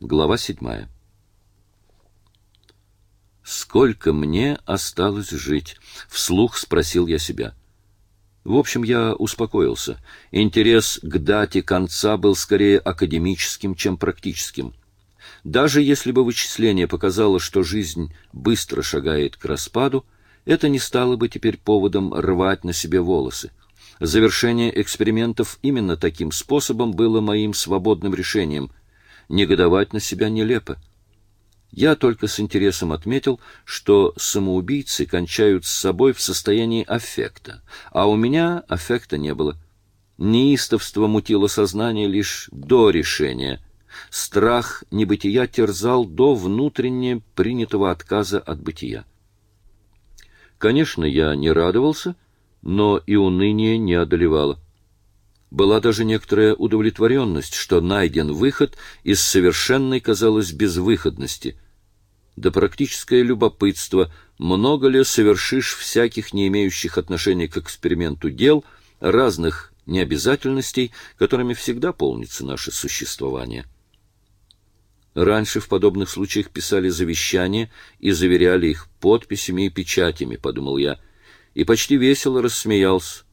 Глава седьмая. «Сколько мне осталось жить?» — вслух спросил я себя. В общем, я успокоился. Интерес к дате конца был скорее академическим, чем практическим. Даже если бы вычисление показало, что жизнь быстро шагает к распаду, это не стало бы теперь поводом рвать на себе волосы. Завершение экспериментов именно таким способом было моим свободным решением. Негодовать на себя нелепо. Я только с интересом отметил, что самоубийцы кончают с собой в состоянии аффекта, а у меня аффекта не было. Неистовство мутило сознание лишь до решения. Страх небытия терзал до внутренне принятого отказа от бытия. Конечно, я не радовался, но и уныние не одолевало. Была даже некоторая удовлетворенность, что найден выход из совершенной, казалось, безвыходности. Да практическое любопытство, много ли совершишь всяких не имеющих отношения к эксперименту дел, разных необязательностей, которыми всегда полнится наше существование. Раньше в подобных случаях писали завещания и заверяли их подписями и печатями, подумал я, и почти весело рассмеялся.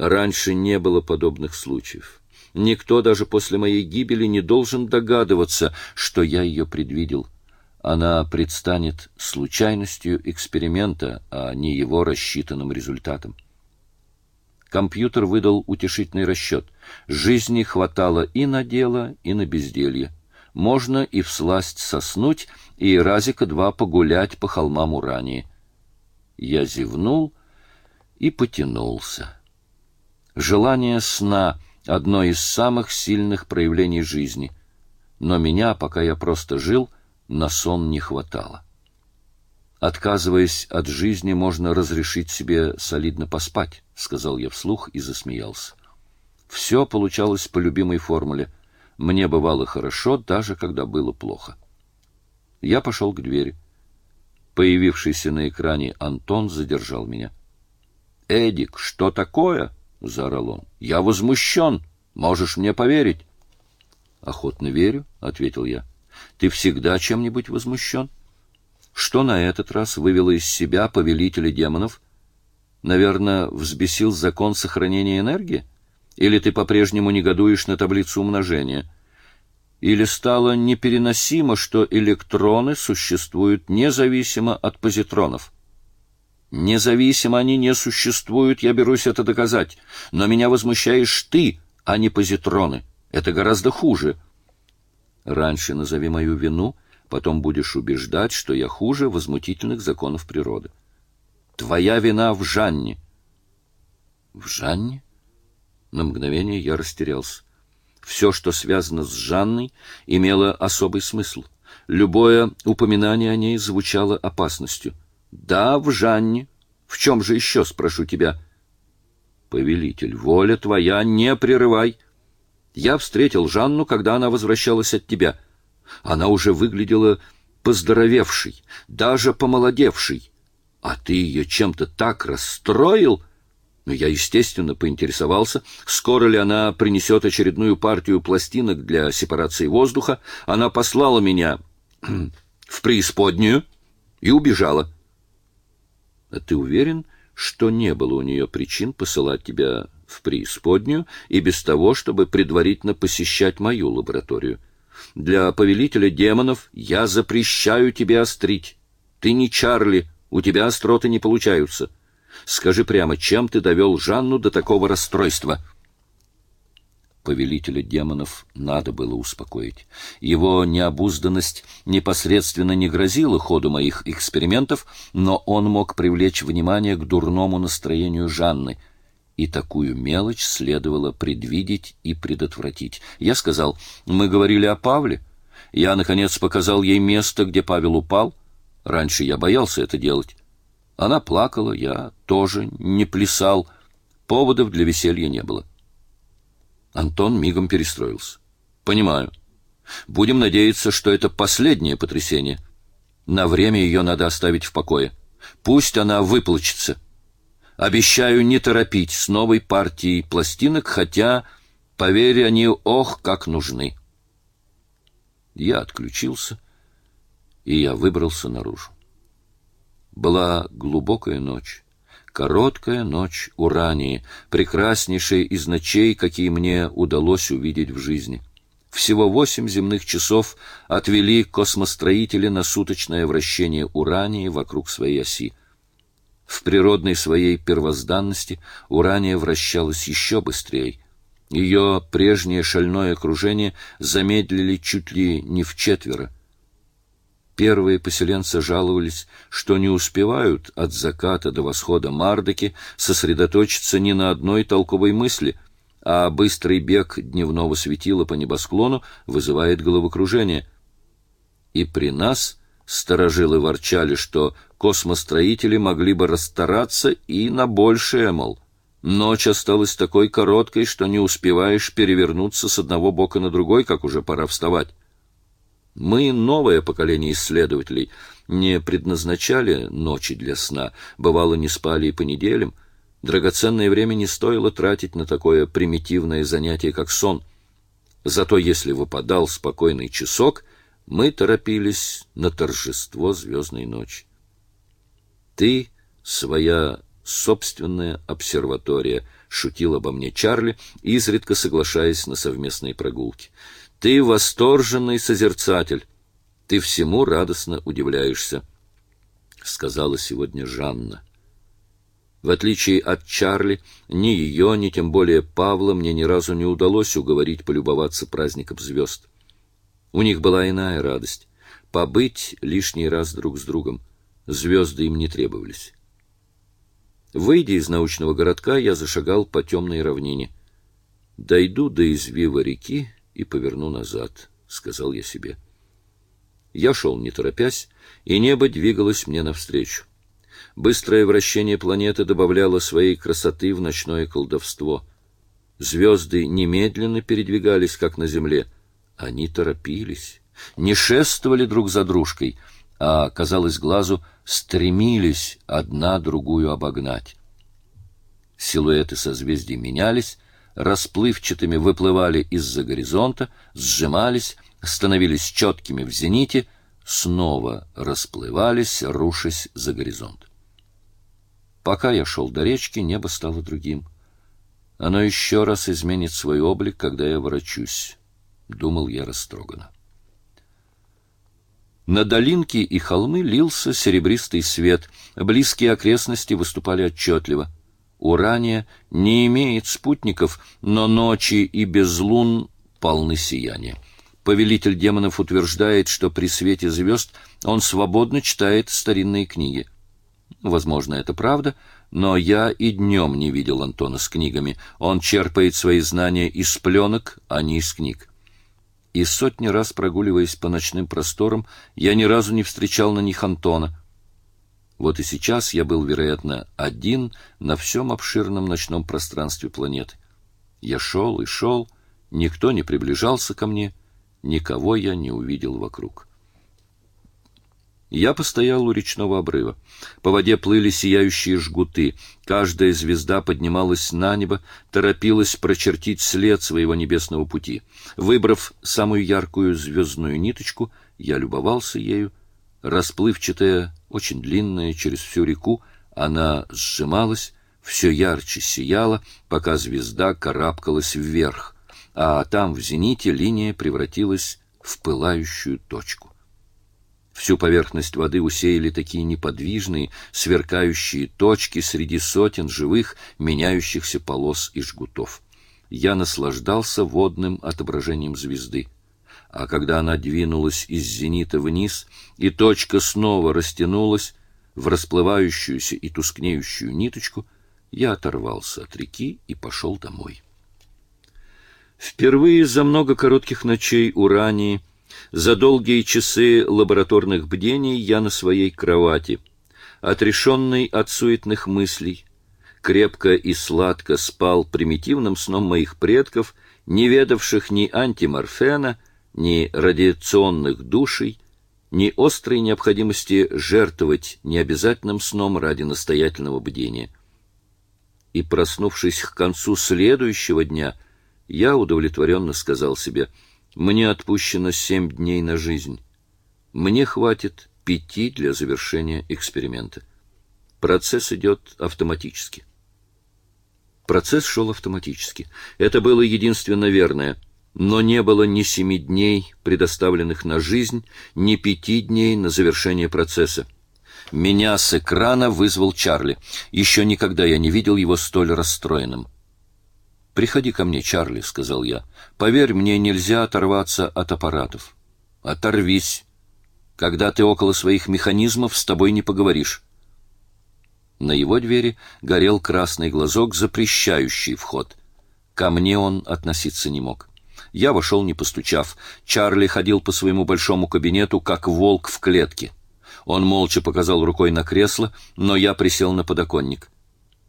Раньше не было подобных случаев. Никто даже после моей гибели не должен догадываться, что я ее предвидел. Она предстанет случайностью эксперимента, а не его рассчитанным результатом. Компьютер выдал утешительный расчет. Жизни хватало и на дело, и на безделье. Можно и всласть соснуть, и разика-два погулять по холмам Урании. Я зевнул и потянулся. Желание сна — одно из самых сильных проявлений жизни. Но меня, пока я просто жил, на сон не хватало. Отказываясь от жизни, можно разрешить себе солидно поспать, — сказал я вслух и засмеялся. Все получалось по любимой формуле. Мне бывало хорошо, даже когда было плохо. Я пошел к двери. Появившийся на экране Антон задержал меня. — Эдик, что такое? —— заорал он. — Я возмущен. Можешь мне поверить? — Охотно верю, — ответил я. — Ты всегда чем-нибудь возмущен? Что на этот раз вывело из себя повелителя демонов? Наверное, взбесил закон сохранения энергии? Или ты по-прежнему негодуешь на таблицу умножения? Или стало непереносимо, что электроны существуют независимо от позитронов? — Независимо они не существуют, я берусь это доказать. Но меня возмущаешь ты, а не позитроны. Это гораздо хуже. Раньше назови мою вину, потом будешь убеждать, что я хуже возмутительных законов природы. Твоя вина в Жанне. В Жанне? На мгновение я растерялся. Все, что связано с Жанной, имело особый смысл. Любое упоминание о ней звучало опасностью. Да, в Жанне. В чем же еще, спрошу тебя? Повелитель, воля твоя, не прерывай. Я встретил Жанну, когда она возвращалась от тебя. Она уже выглядела поздоровевшей, даже помолодевшей. А ты ее чем-то так расстроил? Но я, естественно, поинтересовался, скоро ли она принесет очередную партию пластинок для сепарации воздуха. Она послала меня в преисподнюю и убежала. А ты уверен, что не было у нее причин посылать тебя в преисподнюю и без того, чтобы предварительно посещать мою лабораторию? Для повелителя демонов я запрещаю тебе острить. Ты не Чарли, у тебя остроты не получаются. Скажи прямо, чем ты довел Жанну до такого расстройства?» Повелителя демонов надо было успокоить. Его необузданность непосредственно не грозила ходу моих экспериментов, но он мог привлечь внимание к дурному настроению Жанны, и такую мелочь следовало предвидеть и предотвратить. Я сказал, мы говорили о Павле. Я, наконец, показал ей место, где Павел упал. Раньше я боялся это делать. Она плакала, я тоже не плясал. Поводов для веселья не было. Антон мигом перестроился. Понимаю. Будем надеяться, что это последнее потрясение. На время ее надо оставить в покое. Пусть она выплачется. Обещаю не торопить с новой партией пластинок, хотя, поверь, они ох, как нужны. Я отключился, и я выбрался наружу. Была глубокая ночь. Короткая ночь Урании, прекраснейшая из ночей, какие мне удалось увидеть в жизни. Всего восемь земных часов отвели космостроители на суточное вращение Урании вокруг своей оси. В природной своей первозданности Урания вращалась еще быстрее. Ее прежнее шальное окружение замедлили чуть ли не в четверо. Первые поселенцы жаловались, что не успевают от заката до восхода Мардоки сосредоточиться ни на одной толковой мысли, а быстрый бег дневного светила по небосклону вызывает головокружение. И при нас сторожилы ворчали, что космостроители могли бы расстараться и на большее, мол. Ночь осталась такой короткой, что не успеваешь перевернуться с одного бока на другой, как уже пора вставать. Мы, новое поколение исследователей, не предназначали ночи для сна, бывало, не спали и по неделям. Драгоценное время не стоило тратить на такое примитивное занятие, как сон. Зато если выпадал спокойный часок, мы торопились на торжество звездной ночи. Ты — своя собственная обсерватория, — шутил обо мне Чарли, изредка соглашаясь на совместные прогулки. Ты восторженный созерцатель. Ты всему радостно удивляешься, — сказала сегодня Жанна. В отличие от Чарли, ни ее, ни тем более Павла мне ни разу не удалось уговорить полюбоваться праздником звезд. У них была иная радость — побыть лишний раз друг с другом. Звезды им не требовались. Выйдя из научного городка, я зашагал по темной равнине. Дойду до извива реки, и поверну назад, — сказал я себе. Я шел не торопясь, и небо двигалось мне навстречу. Быстрое вращение планеты добавляло своей красоты в ночное колдовство. Звезды немедленно передвигались, как на земле. Они торопились, не шествовали друг за дружкой, а, казалось глазу, стремились одна другую обогнать. Силуэты созвездий менялись, расплывчатыми выплывали из-за горизонта, сжимались, становились четкими в зените, снова расплывались, рушась за горизонт. Пока я шел до речки, небо стало другим. Оно еще раз изменит свой облик, когда я ворочусь, — думал я растроганно. На долинки и холмы лился серебристый свет, близкие окрестности выступали отчетливо — Урания не имеет спутников, но ночи и без лун полны сияния. Повелитель демонов утверждает, что при свете звезд он свободно читает старинные книги. Возможно, это правда, но я и днем не видел Антона с книгами. Он черпает свои знания из пленок, а не из книг. И сотни раз прогуливаясь по ночным просторам, я ни разу не встречал на них Антона — вот и сейчас я был, вероятно, один на всем обширном ночном пространстве планеты. Я шел и шел, никто не приближался ко мне, никого я не увидел вокруг. Я постоял у речного обрыва. По воде плыли сияющие жгуты. Каждая звезда поднималась на небо, торопилась прочертить след своего небесного пути. Выбрав самую яркую звездную ниточку, я любовался ею. Расплывчатая очень длинная, через всю реку, она сжималась, все ярче сияла, пока звезда карабкалась вверх, а там в зените линия превратилась в пылающую точку. Всю поверхность воды усеяли такие неподвижные, сверкающие точки среди сотен живых, меняющихся полос и жгутов. Я наслаждался водным отображением звезды а когда она двинулась из зенита вниз, и точка снова растянулась в расплывающуюся и тускнеющую ниточку, я оторвался от реки и пошел домой. Впервые за много коротких ночей Урании, за долгие часы лабораторных бдений я на своей кровати, отрешенный от суетных мыслей, крепко и сладко спал примитивным сном моих предков, не ведавших ни антиморфена, ни радиационных душей, ни острой необходимости жертвовать необязательным сном ради настоятельного бдения. И, проснувшись к концу следующего дня, я удовлетворенно сказал себе, Мне отпущено семь дней на жизнь. Мне хватит пяти для завершения эксперимента. Процесс идет автоматически. Процесс шел автоматически. Это было единственно верное. Но не было ни семи дней, предоставленных на жизнь, ни пяти дней на завершение процесса. Меня с экрана вызвал Чарли. Еще никогда я не видел его столь расстроенным. «Приходи ко мне, Чарли», — сказал я. «Поверь, мне нельзя оторваться от аппаратов». «Оторвись. Когда ты около своих механизмов, с тобой не поговоришь». На его двери горел красный глазок, запрещающий вход. Ко мне он относиться не мог. Я вошел, не постучав. Чарли ходил по своему большому кабинету, как волк в клетке. Он молча показал рукой на кресло, но я присел на подоконник.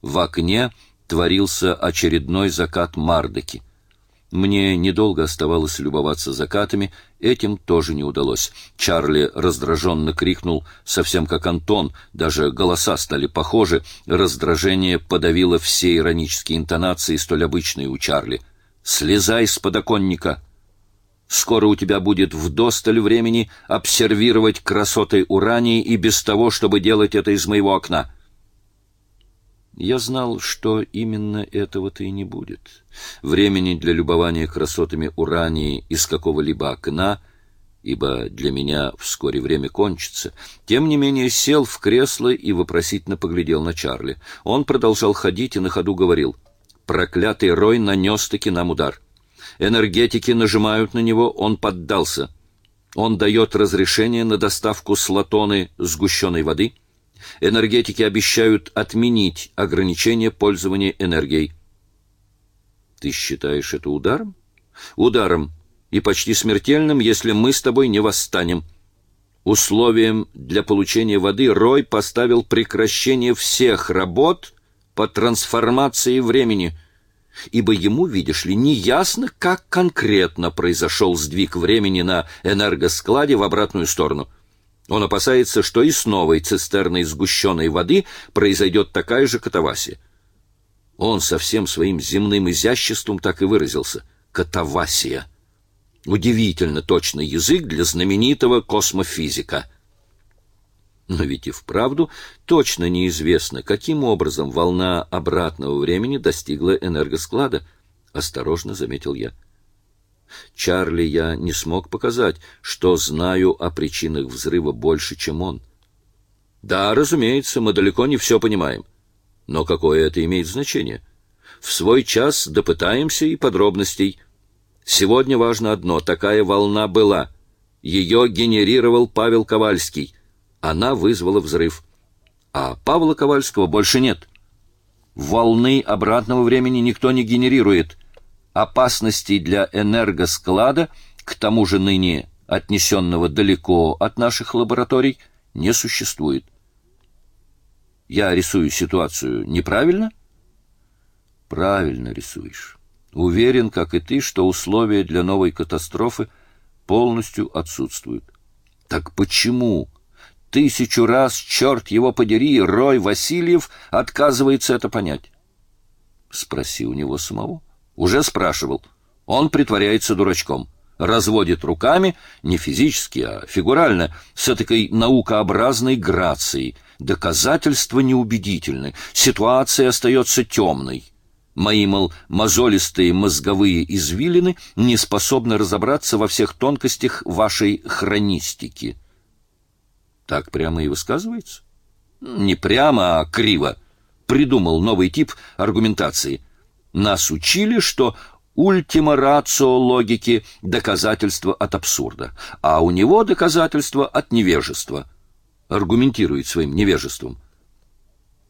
В окне творился очередной закат Мардоки. Мне недолго оставалось любоваться закатами, этим тоже не удалось. Чарли раздраженно крикнул, совсем как Антон, даже голоса стали похожи, раздражение подавило все иронические интонации, столь обычные у Чарли. «Слезай с подоконника!» Скоро у тебя будет вдосталь времени обсервировать красоты Урании и без того, чтобы делать это из моего окна. Я знал, что именно этого-то и не будет. Времени для любования красотами Урании из какого-либо окна, ибо для меня вскоре время кончится. Тем не менее сел в кресло и вопросительно поглядел на Чарли. Он продолжал ходить и на ходу говорил, «Проклятый Рой нанес-таки нам удар». Энергетики нажимают на него, он поддался. Он дает разрешение на доставку слотоны сгущенной воды. Энергетики обещают отменить ограничение пользования энергией. Ты считаешь это ударом? Ударом. И почти смертельным, если мы с тобой не восстанем. Условием для получения воды Рой поставил прекращение всех работ по трансформации времени — ибо ему, видишь ли, неясно, как конкретно произошел сдвиг времени на энергоскладе в обратную сторону. Он опасается, что и с новой цистерной сгущенной воды произойдет такая же катавасия. Он со всем своим земным изяществом так и выразился — катавасия. Удивительно точный язык для знаменитого космофизика — но ведь и вправду точно неизвестно, каким образом волна обратного времени достигла энергосклада, осторожно заметил я. Чарли я не смог показать, что знаю о причинах взрыва больше, чем он. Да, разумеется, мы далеко не все понимаем. Но какое это имеет значение? В свой час допытаемся и подробностей. Сегодня важно одно — такая волна была. Ее генерировал Павел Ковальский — она вызвала взрыв. А Павла Ковальского больше нет. Волны обратного времени никто не генерирует. Опасностей для энергосклада, к тому же ныне отнесенного далеко от наших лабораторий, не существует. Я рисую ситуацию неправильно? Правильно рисуешь. Уверен, как и ты, что условия для новой катастрофы полностью отсутствуют. Так почему Тысячу раз, черт его подери, Рой Васильев отказывается это понять. Спроси у него самого. Уже спрашивал. Он притворяется дурачком. Разводит руками, не физически, а фигурально, с этой наукообразной грацией. Доказательства неубедительны. Ситуация остается темной. Мои, мол, мозолистые мозговые извилины не способны разобраться во всех тонкостях вашей хронистики. Так прямо и высказывается? Не прямо, а криво. Придумал новый тип аргументации. Нас учили, что ультима рацио логики — доказательство от абсурда, а у него доказательство от невежества. Аргументирует своим невежеством.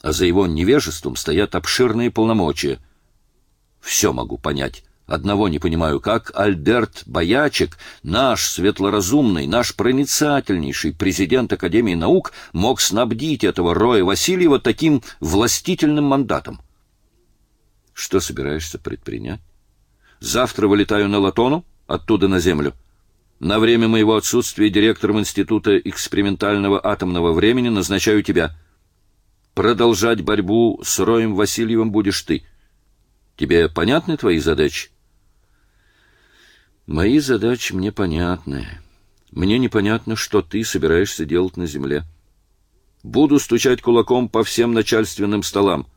А за его невежеством стоят обширные полномочия. Все могу понять. Одного не понимаю, как Альберт Боячек, наш светлоразумный, наш проницательнейший президент Академии наук, мог снабдить этого Роя Васильева таким властительным мандатом. Что собираешься предпринять? Завтра вылетаю на Латону, оттуда на Землю. На время моего отсутствия директором Института экспериментального атомного времени назначаю тебя. Продолжать борьбу с Роем Васильевым будешь ты. Тебе понятны твои задачи? Мои задачи мне понятны. Мне непонятно, что ты собираешься делать на земле. Буду стучать кулаком по всем начальственным столам.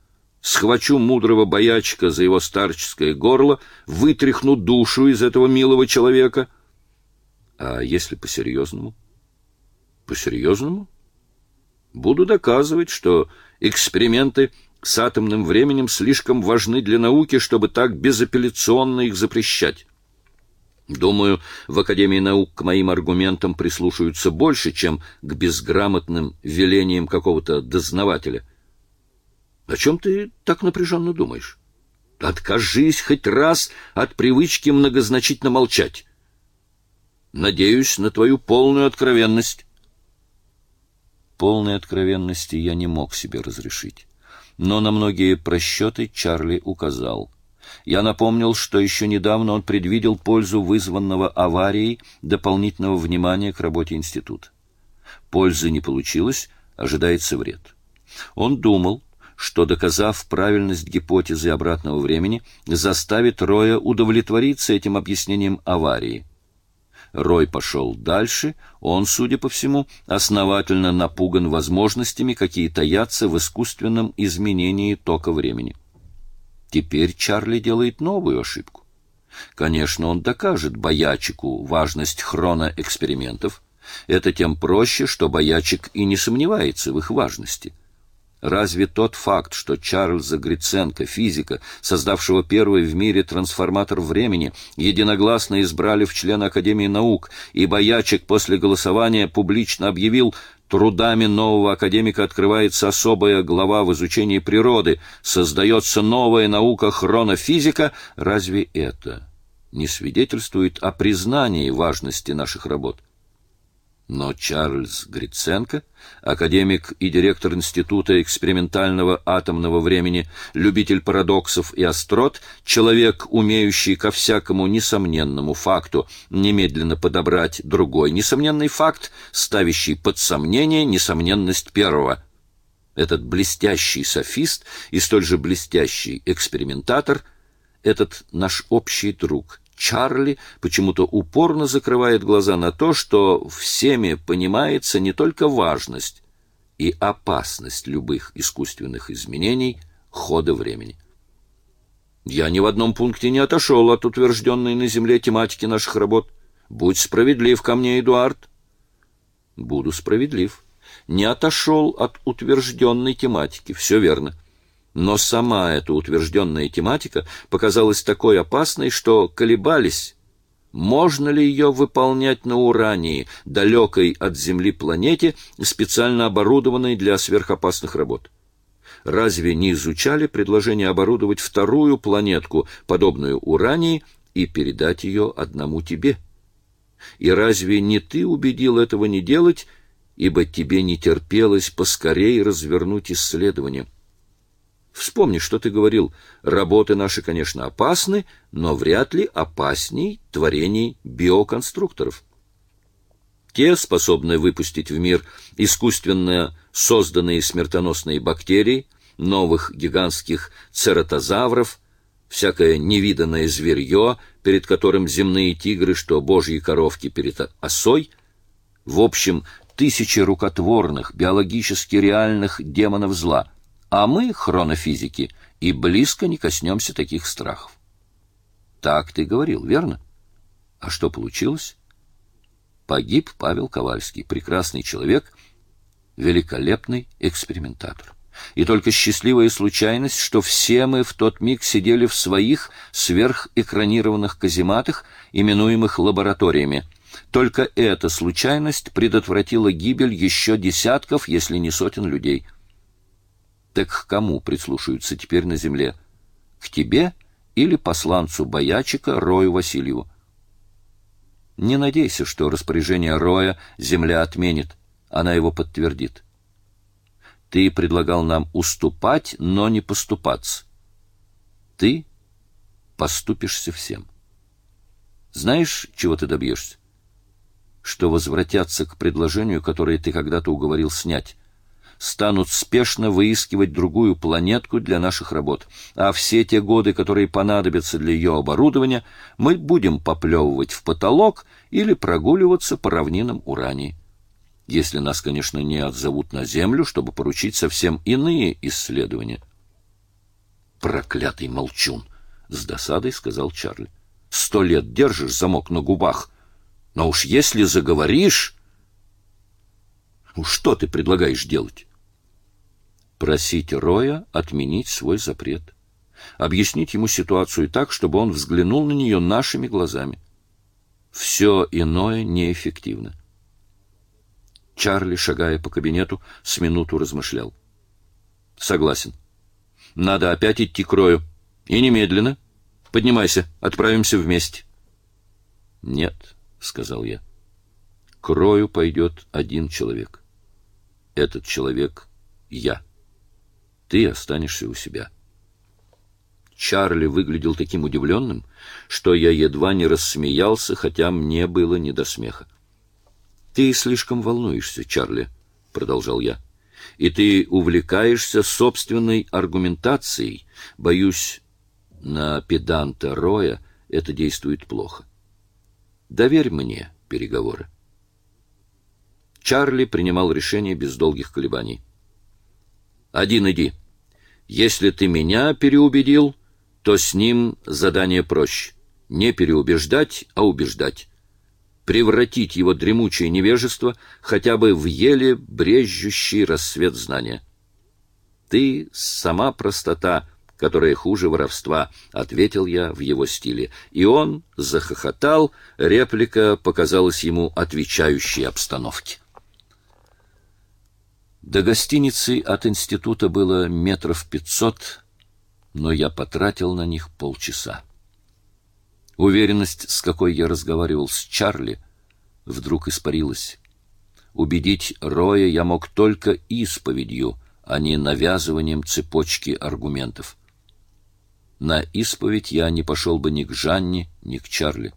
Схвачу мудрого боячка за его старческое горло, вытряхну душу из этого милого человека. А если по-серьезному? По-серьезному? Буду доказывать, что эксперименты с атомным временем слишком важны для науки, чтобы так безапелляционно их запрещать. Думаю, в Академии наук к моим аргументам прислушаются больше, чем к безграмотным велениям какого-то дознавателя. О чем ты так напряженно думаешь? Откажись хоть раз от привычки многозначительно молчать. Надеюсь на твою полную откровенность. Полной откровенности я не мог себе разрешить. Но на многие просчеты Чарли указал. Я напомнил, что еще недавно он предвидел пользу вызванного аварией дополнительного внимания к работе института. Пользы не получилось, ожидается вред. Он думал, что, доказав правильность гипотезы обратного времени, заставит Роя удовлетвориться этим объяснением аварии. Рой пошел дальше, он, судя по всему, основательно напуган возможностями, какие таятся в искусственном изменении тока времени. Теперь Чарли делает новую ошибку. Конечно, он докажет боячику важность хроноэкспериментов. Это тем проще, что боячик и не сомневается в их важности – Разве тот факт, что Чарльза Гриценко, физика, создавшего первый в мире трансформатор времени, единогласно избрали в члены Академии наук, и Боячек после голосования публично объявил Трудами нового академика открывается особая глава в изучении природы, создается новая наука хронофизика. Разве это не свидетельствует о признании важности наших работ? Но Чарльз Гриценко, академик и директор Института экспериментального атомного времени, любитель парадоксов и острот, человек, умеющий ко всякому несомненному факту немедленно подобрать другой несомненный факт, ставящий под сомнение несомненность первого. Этот блестящий софист и столь же блестящий экспериментатор, этот наш общий друг – Чарли почему-то упорно закрывает глаза на то, что всеми понимается не только важность и опасность любых искусственных изменений хода времени. Я ни в одном пункте не отошел от утвержденной на Земле тематики наших работ. Будь справедлив ко мне, Эдуард. Буду справедлив. Не отошел от утвержденной тематики, все верно. Но сама эта утвержденная тематика показалась такой опасной, что колебались, можно ли ее выполнять на Урании, далекой от Земли планете, специально оборудованной для сверхопасных работ. Разве не изучали предложение оборудовать вторую планетку, подобную Урании, и передать ее одному тебе? И разве не ты убедил этого не делать, ибо тебе не терпелось поскорей развернуть исследование? Вспомни, что ты говорил. Работы наши, конечно, опасны, но вряд ли опасней творений биоконструкторов. Те способны выпустить в мир искусственно созданные смертоносные бактерии, новых гигантских цератозавров, всякое невиданное зверье, перед которым земные тигры, что божьи коровки перед осой, в общем, тысячи рукотворных, биологически реальных демонов зла — а мы, хронофизики, и близко не коснемся таких страхов. Так ты говорил, верно? А что получилось? Погиб Павел Ковальский, прекрасный человек, великолепный экспериментатор. И только счастливая случайность, что все мы в тот миг сидели в своих сверхэкранированных казематах, именуемых лабораториями. Только эта случайность предотвратила гибель еще десятков, если не сотен людей. Так к кому прислушаются теперь на земле? К тебе или посланцу боячика Рою Васильеву? Не надейся, что распоряжение Роя земля отменит. Она его подтвердит. Ты предлагал нам уступать, но не поступаться. Ты поступишься всем. Знаешь, чего ты добьешься? Что возвратятся к предложению, которое ты когда-то уговорил снять станут спешно выискивать другую планетку для наших работ, а все те годы, которые понадобятся для ее оборудования, мы будем поплевывать в потолок или прогуливаться по равнинам Урании. Если нас, конечно, не отзовут на Землю, чтобы поручить совсем иные исследования. «Проклятый молчун!» — с досадой сказал Чарли. «Сто лет держишь замок на губах, но уж если заговоришь...» Что ты предлагаешь делать? Просить Роя отменить свой запрет. Объяснить ему ситуацию так, чтобы он взглянул на нее нашими глазами. Все иное неэффективно. Чарли, шагая по кабинету, с минуту размышлял. Согласен. Надо опять идти к Рою. И немедленно. Поднимайся, отправимся вместе. Нет, сказал я. К Рою пойдет один человек. Этот человек — я. Ты останешься у себя. Чарли выглядел таким удивленным, что я едва не рассмеялся, хотя мне было не до смеха. «Ты слишком волнуешься, Чарли», — продолжал я, — «и ты увлекаешься собственной аргументацией. Боюсь, на педанта Роя это действует плохо. Доверь мне переговоры». Чарли принимал решение без долгих колебаний. «Один иди. Если ты меня переубедил, то с ним задание проще. Не переубеждать, а убеждать. Превратить его дремучее невежество хотя бы в еле брежущий рассвет знания. Ты сама простота, которая хуже воровства, — ответил я в его стиле. И он захохотал, реплика показалась ему отвечающей обстановке. До гостиницы от института было метров пятьсот, но я потратил на них полчаса. Уверенность, с какой я разговаривал с Чарли, вдруг испарилась. Убедить Роя я мог только исповедью, а не навязыванием цепочки аргументов. На исповедь я не пошел бы ни к Жанне, ни к Чарли.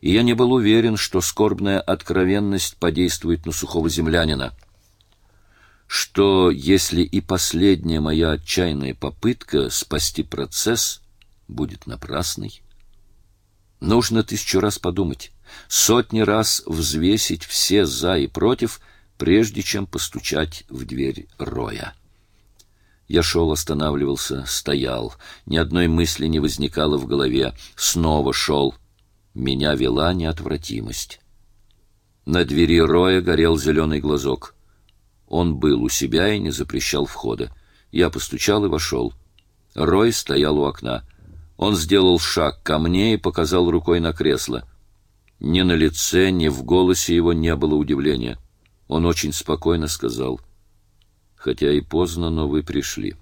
И я не был уверен, что скорбная откровенность подействует на сухого землянина — что если и последняя моя отчаянная попытка спасти процесс будет напрасной, нужно тысячу раз подумать, сотни раз взвесить все «за» и «против», прежде чем постучать в дверь Роя. Я шел, останавливался, стоял. Ни одной мысли не возникало в голове. Снова шел. Меня вела неотвратимость. На двери Роя горел зеленый глазок — он был у себя и не запрещал входа. Я постучал и вошел. Рой стоял у окна. Он сделал шаг ко мне и показал рукой на кресло. Ни на лице, ни в голосе его не было удивления. Он очень спокойно сказал, «Хотя и поздно, но вы пришли».